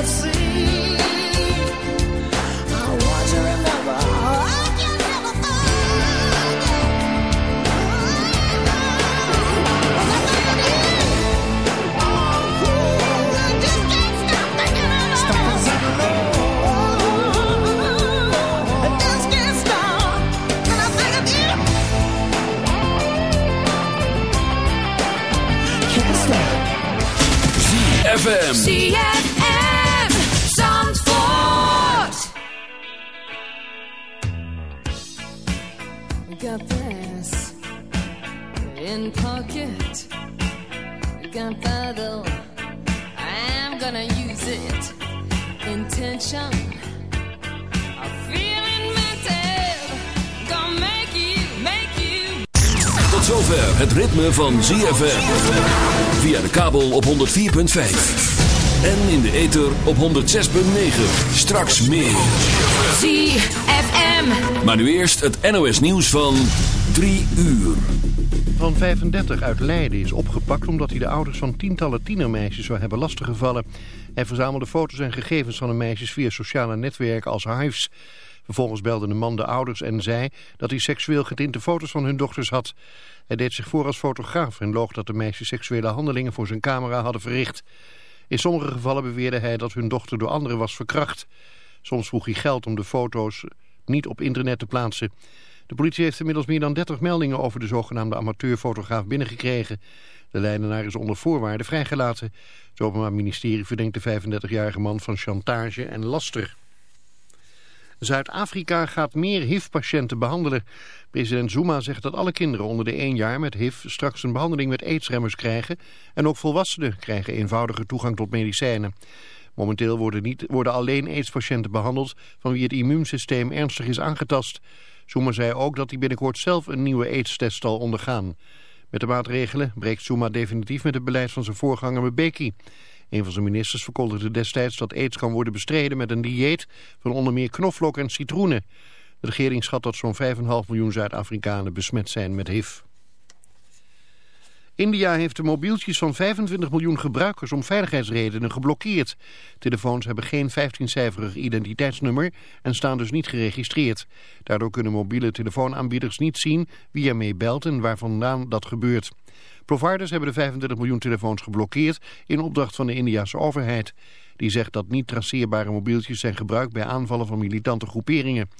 Let's. Van ZFM. Via de kabel op 104.5. En in de ether op 106.9. Straks meer. ZFM. Maar nu eerst het NOS nieuws van 3 uur. Van 35 uit Leiden is opgepakt omdat hij de ouders van tientallen tienermeisjes zou hebben lastiggevallen. Hij verzamelde foto's en gegevens van de meisjes via sociale netwerken als Hives. Vervolgens belde de man de ouders en zei dat hij seksueel getinte foto's van hun dochters had. Hij deed zich voor als fotograaf en loog dat de meisjes seksuele handelingen voor zijn camera hadden verricht. In sommige gevallen beweerde hij dat hun dochter door anderen was verkracht. Soms vroeg hij geld om de foto's niet op internet te plaatsen. De politie heeft inmiddels meer dan 30 meldingen over de zogenaamde amateurfotograaf binnengekregen. De leidenaar is onder voorwaarden vrijgelaten. Het Openbaar Ministerie verdenkt de 35-jarige man van chantage en laster. Zuid-Afrika gaat meer HIV-patiënten behandelen. President Zuma zegt dat alle kinderen onder de 1 jaar met HIV straks een behandeling met aidsremmers krijgen. En ook volwassenen krijgen eenvoudige toegang tot medicijnen. Momenteel worden, niet, worden alleen AIDS-patiënten behandeld van wie het immuunsysteem ernstig is aangetast. Zuma zei ook dat hij binnenkort zelf een nieuwe AIDS-test zal ondergaan. Met de maatregelen breekt Zuma definitief met het beleid van zijn voorganger Mbeki. Een van zijn ministers verkondigde destijds dat aids kan worden bestreden met een dieet van onder meer knoflook en citroenen. De regering schat dat zo'n 5,5 miljoen Zuid-Afrikanen besmet zijn met HIV. India heeft de mobieltjes van 25 miljoen gebruikers om veiligheidsredenen geblokkeerd. Telefoons hebben geen 15-cijferig identiteitsnummer en staan dus niet geregistreerd. Daardoor kunnen mobiele telefoonaanbieders niet zien wie ermee belt en waar vandaan dat gebeurt. Providers hebben de 25 miljoen telefoons geblokkeerd in opdracht van de Indiase overheid. Die zegt dat niet traceerbare mobieltjes zijn gebruikt bij aanvallen van militante groeperingen.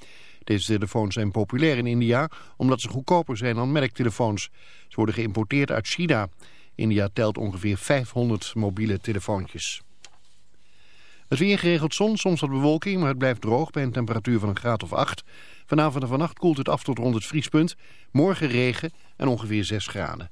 Deze telefoons zijn populair in India omdat ze goedkoper zijn dan merktelefoons. Ze worden geïmporteerd uit China. India telt ongeveer 500 mobiele telefoontjes. Het weer geregeld zon, soms wat bewolking, maar het blijft droog bij een temperatuur van een graad of 8. Vanavond en vannacht koelt het af tot rond het vriespunt. Morgen regen en ongeveer 6 graden.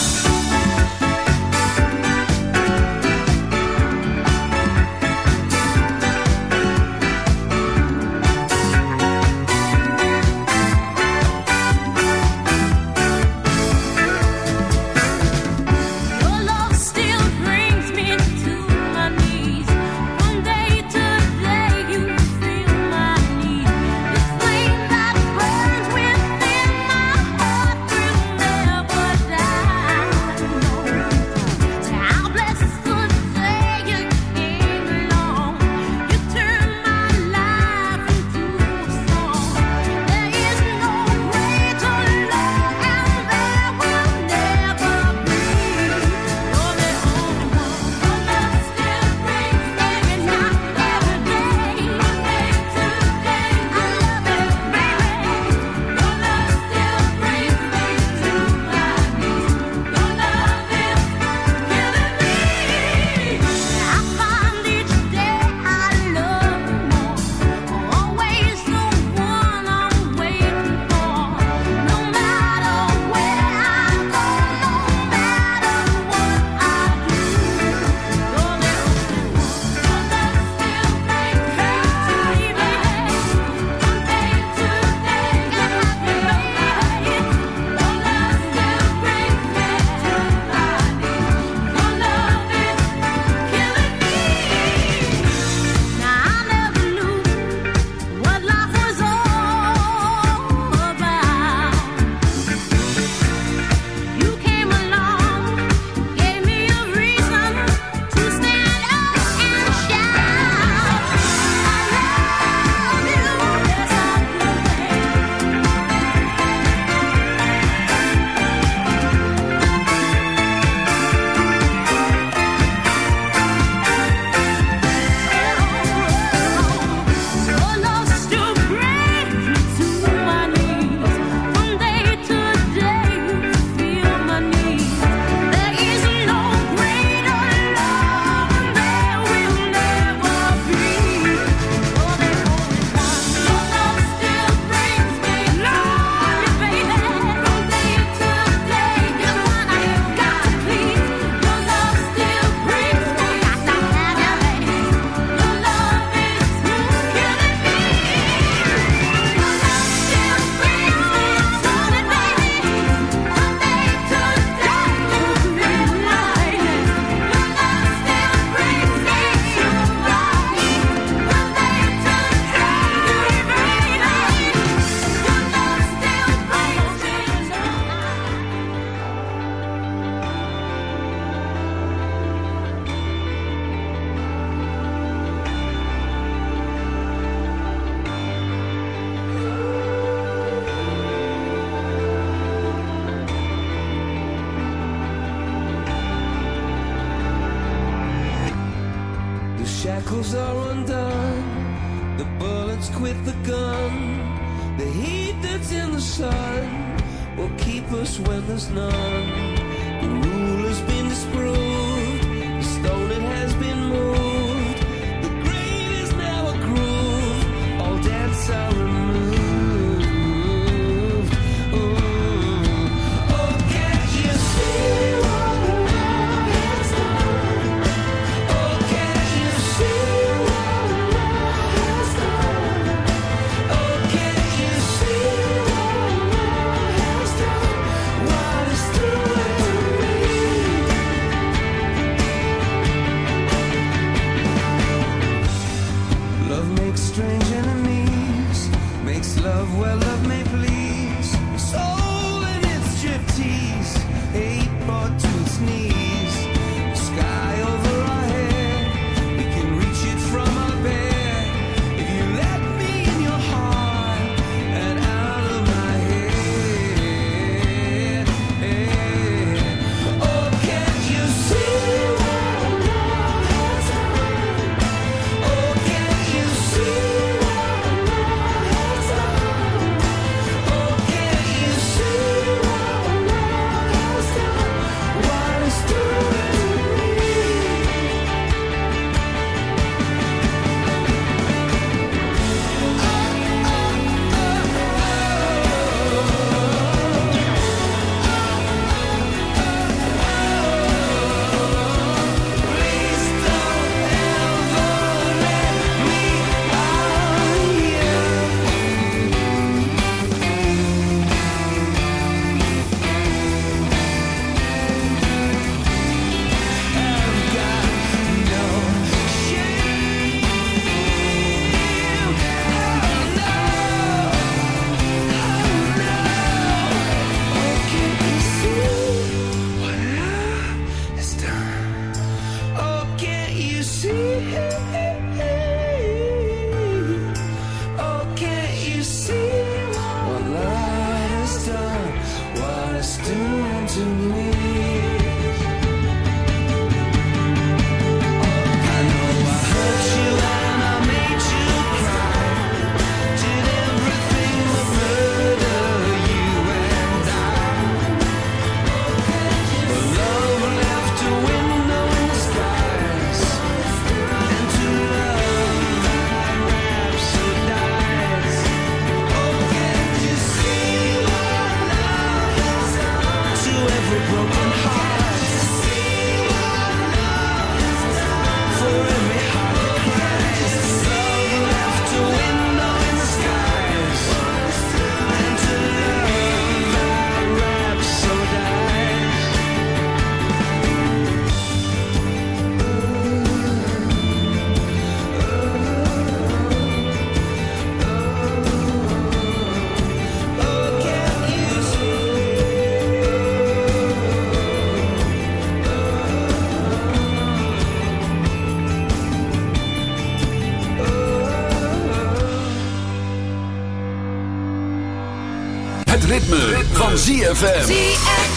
ZFM.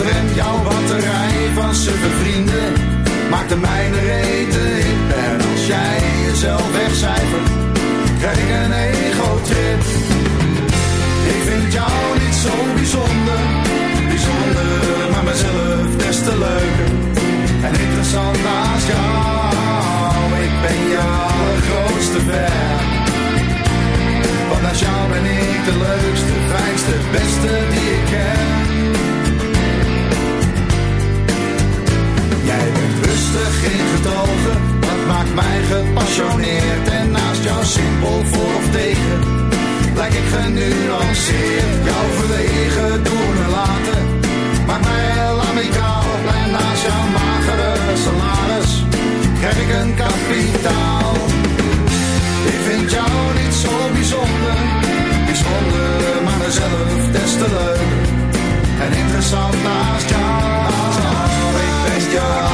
Remt jouw batterij van suffe vrienden. Maakt de mijne reten hip. En als jij jezelf wegcijfert, krijg ik een ego-trip. Ik vind jou niet zo bijzonder, bijzonder, maar mezelf des te leuker. En interessant naast jou, ik ben je allergrootste fan. Want naast jou ben ik de leukste, fijnste, beste die ik ken. Geen getogen, dat maakt mij gepassioneerd. En naast jou simpel voor of tegen, lijk ik genuanceerd. Jouw verlegen doen en laten, maakt mij heel amicaal. En naast jouw magere salaris, krijg ik een kapitaal. Ik vind jou niet zo bijzonder, bijzonder, maar mezelf des te leuk. En interessant naast jou, ik ben je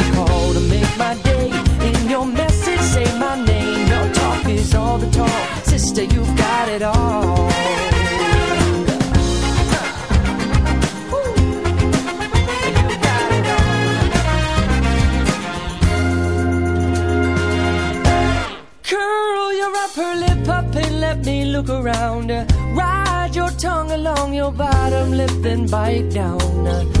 call to make my day. In your message, say my name. Your talk is all the talk. Sister, you've got it all. Curl your upper lip up and let me look around. Ride your tongue along your bottom lip, then bite down.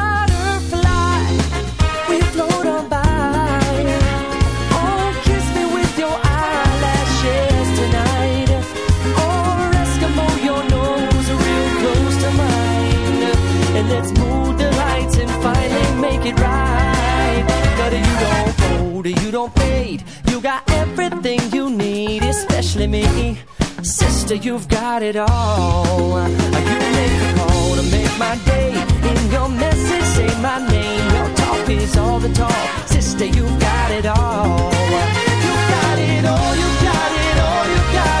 Especially me. Sister, you've got it all. You make a call to make my day. In your message, say my name. Your talk is all the talk. Sister, you've got it all. You got it all. You got it all. You got it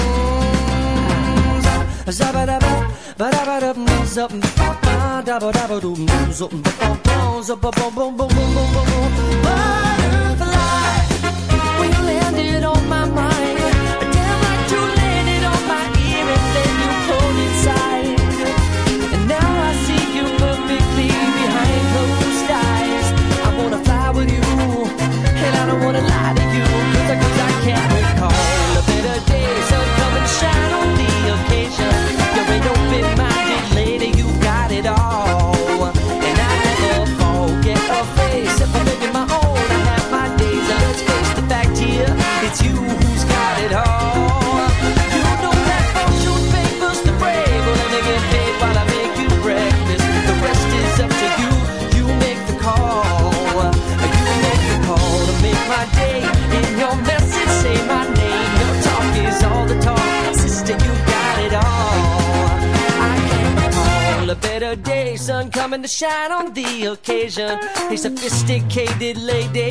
Ba ba. Butterfly, when you landed on my mind. occasion. A sophisticated lady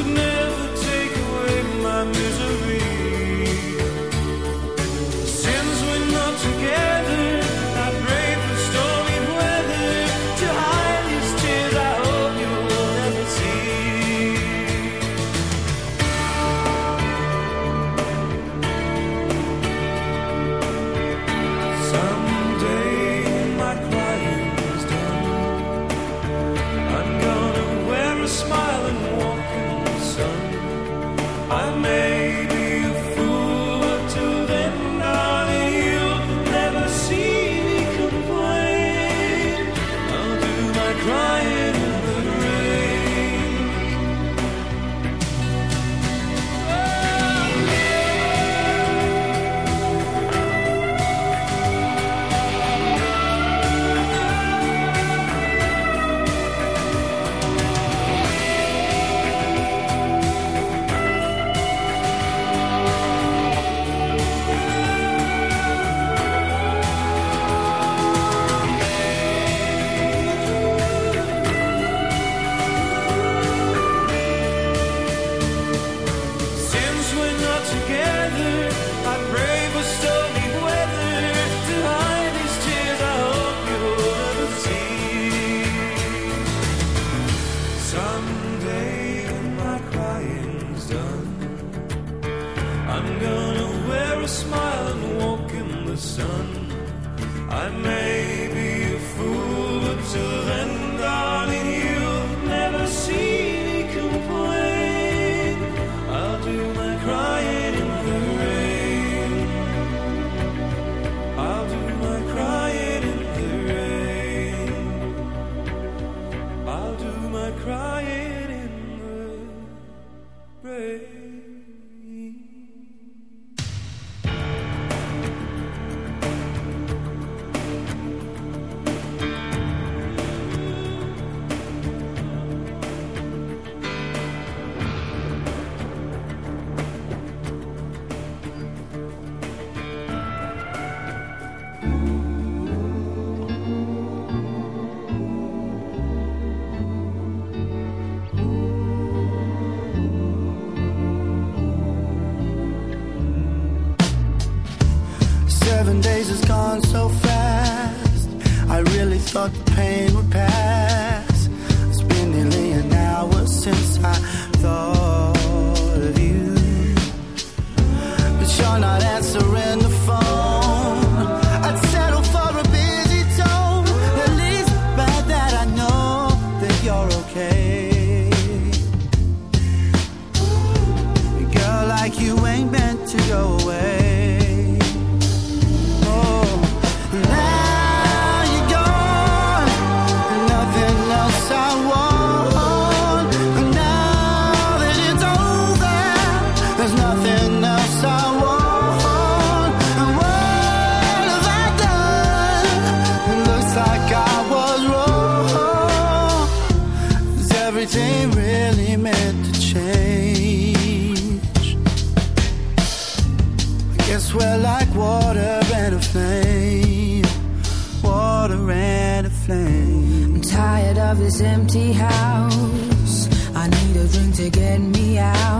Goodness. me out.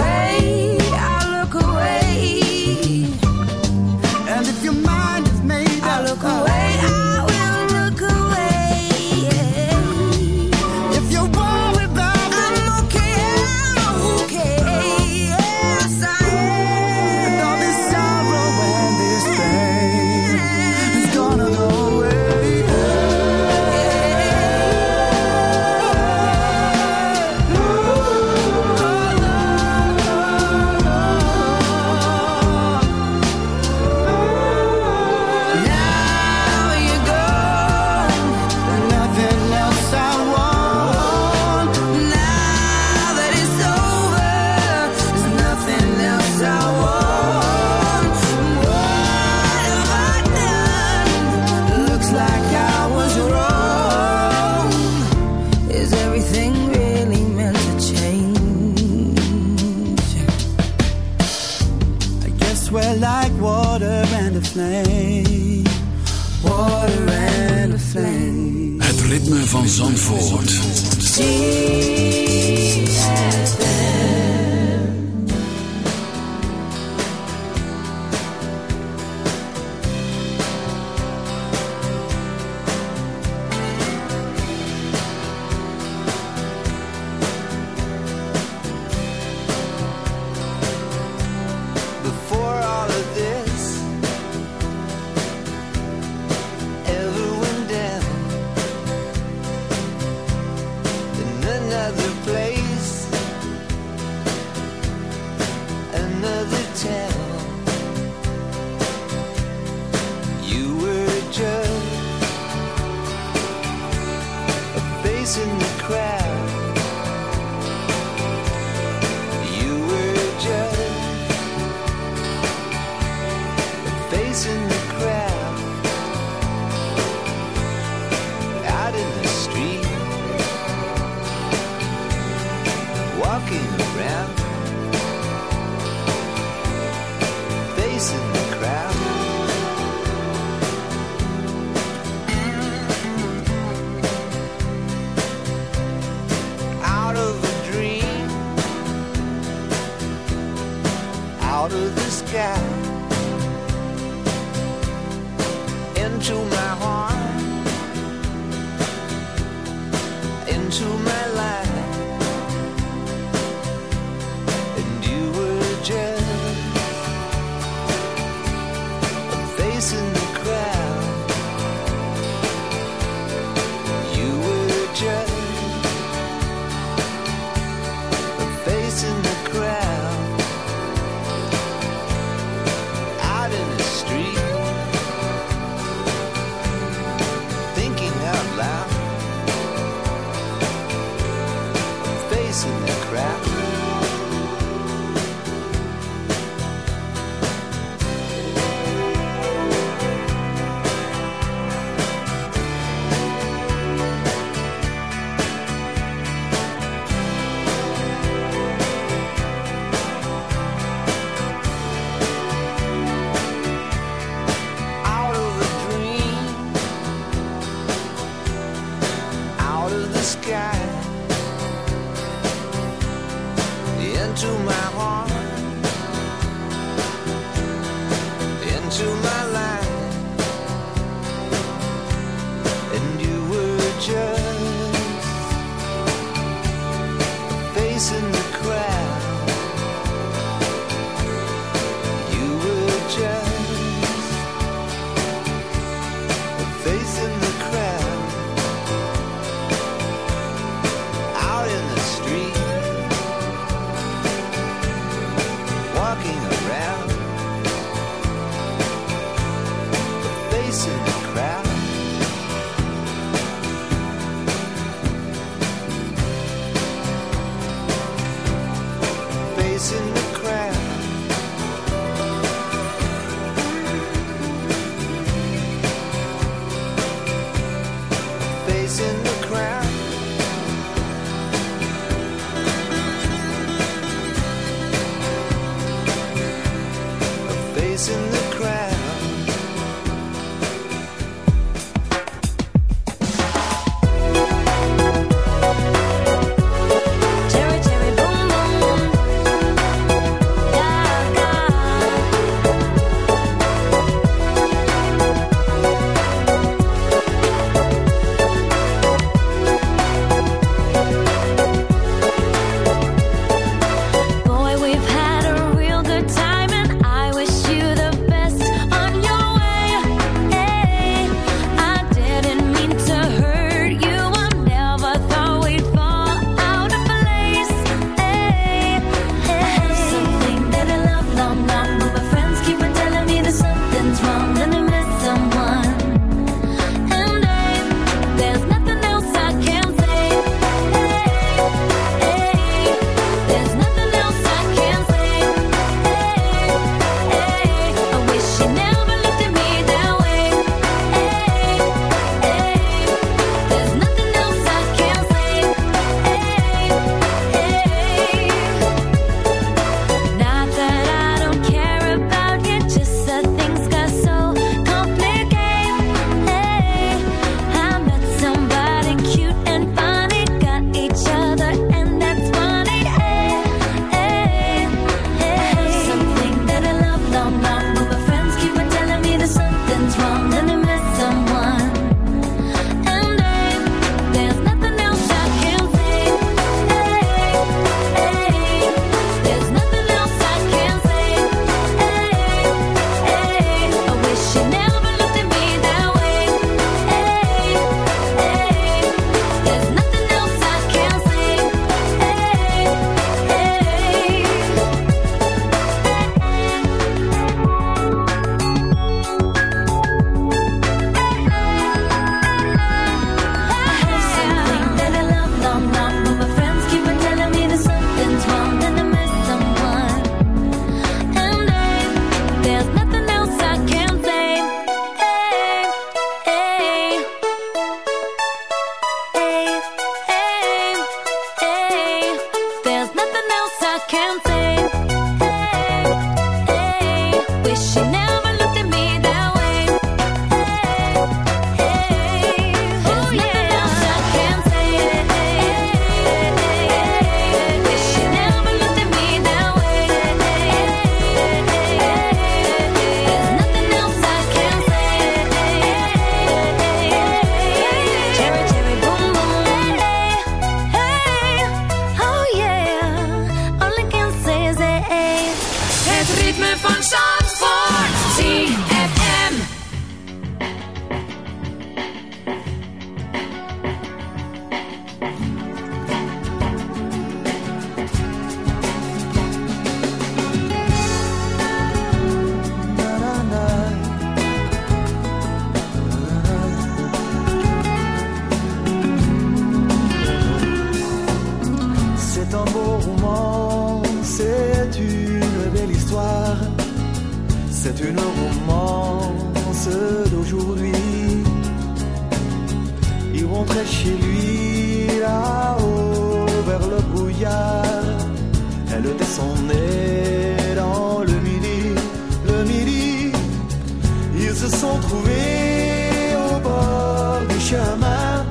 d'aujourd'hui. Il rentrait chez lui là-haut vers le brouillard. Elle descendait dans le midi, le midi. Ils se sont trouvés au bord du chemin.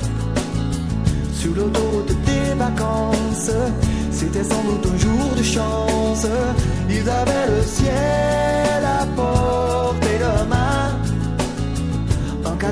Sur le dos de tes vacances, c'était sans doute un jour de chance. Ils avaient le ciel à bord.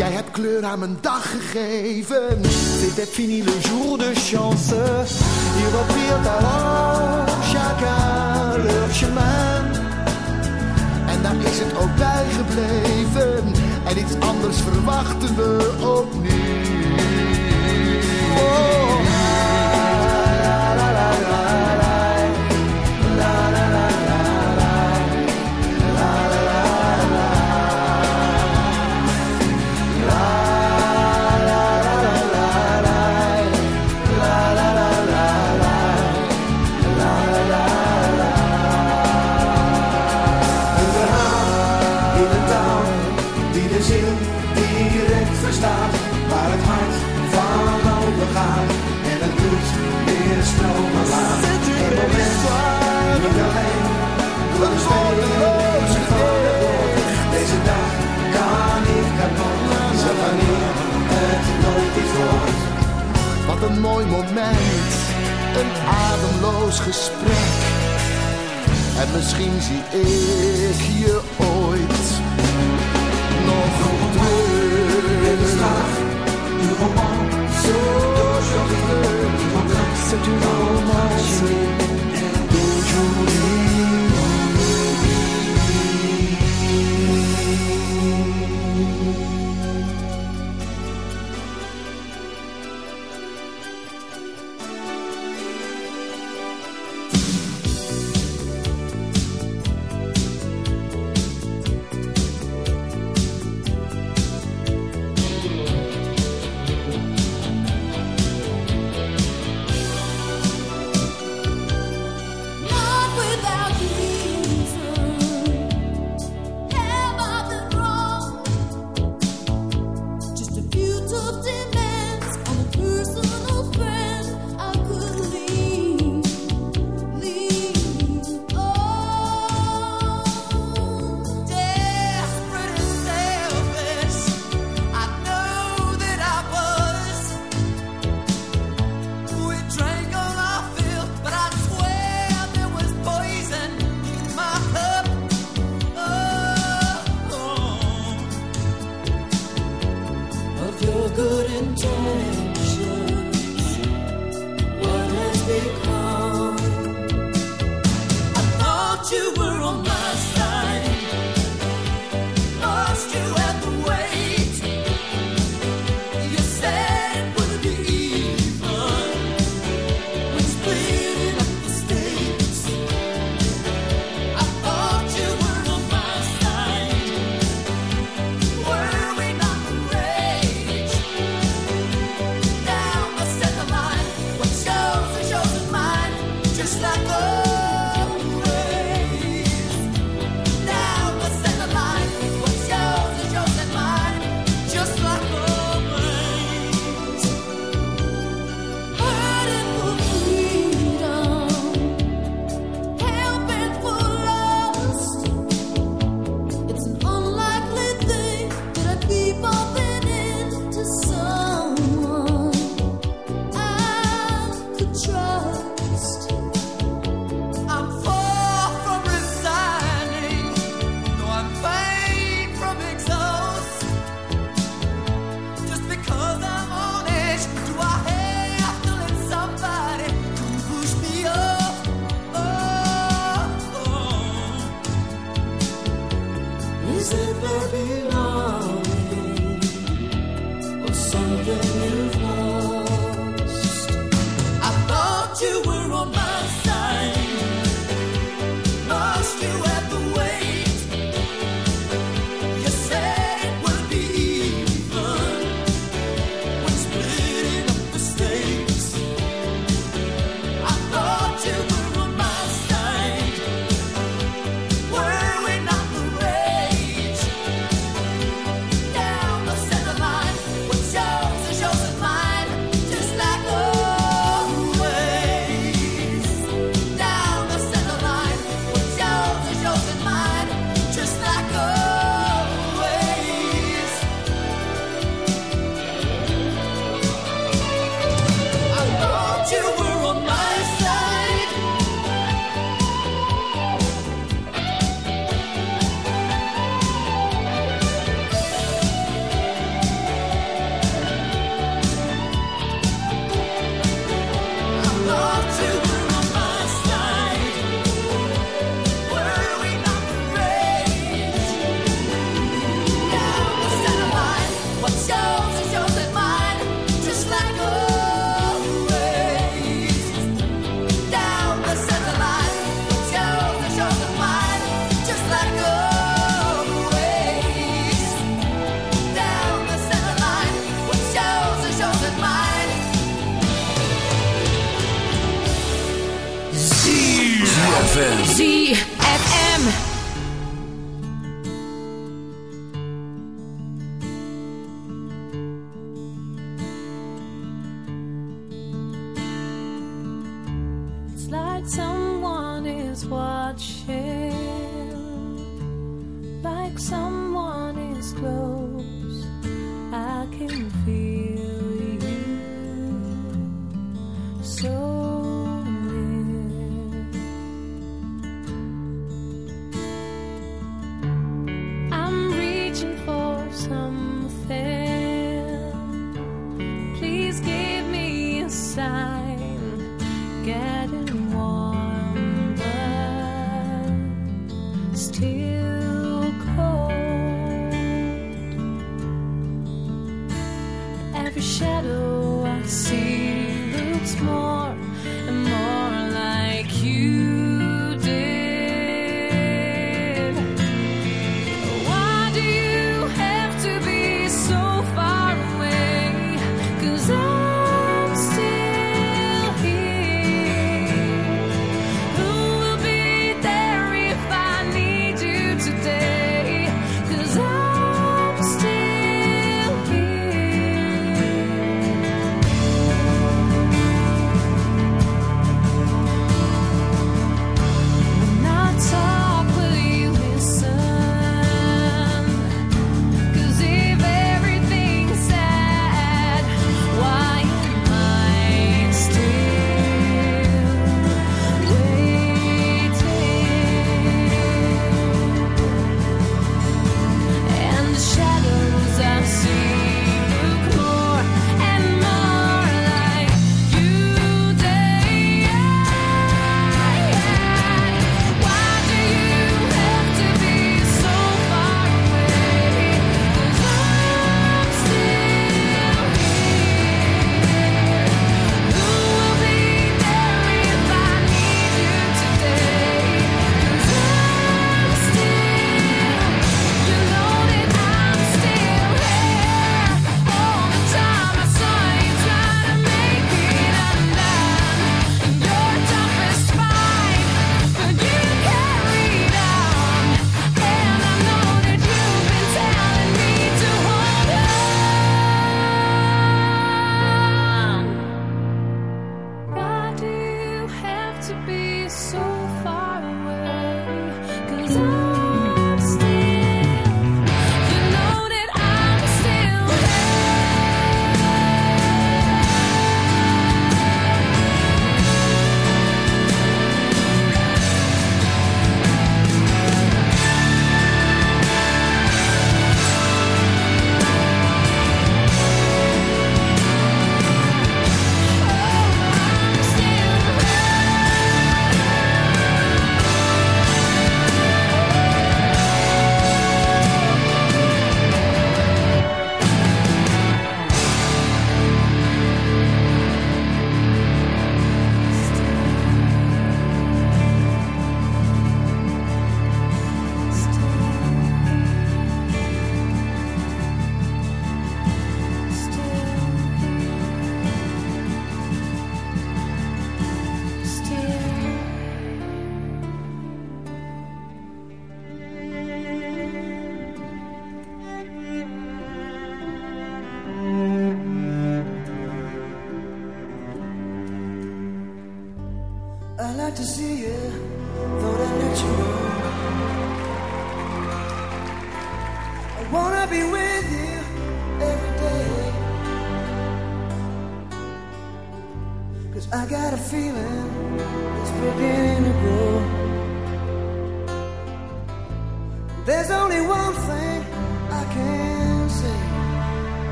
Jij hebt kleur aan mijn dag gegeven. C'était fini le jour de chance. Ils reprirent alors chacun leur chemin. En daar is het ook bij gebleven. En iets anders verwachten we opnieuw. Oh. Mooi moment, een ademloos gesprek. En misschien zie ik je ooit nog terug. Du romance d'aujourd'hui, c'est une romance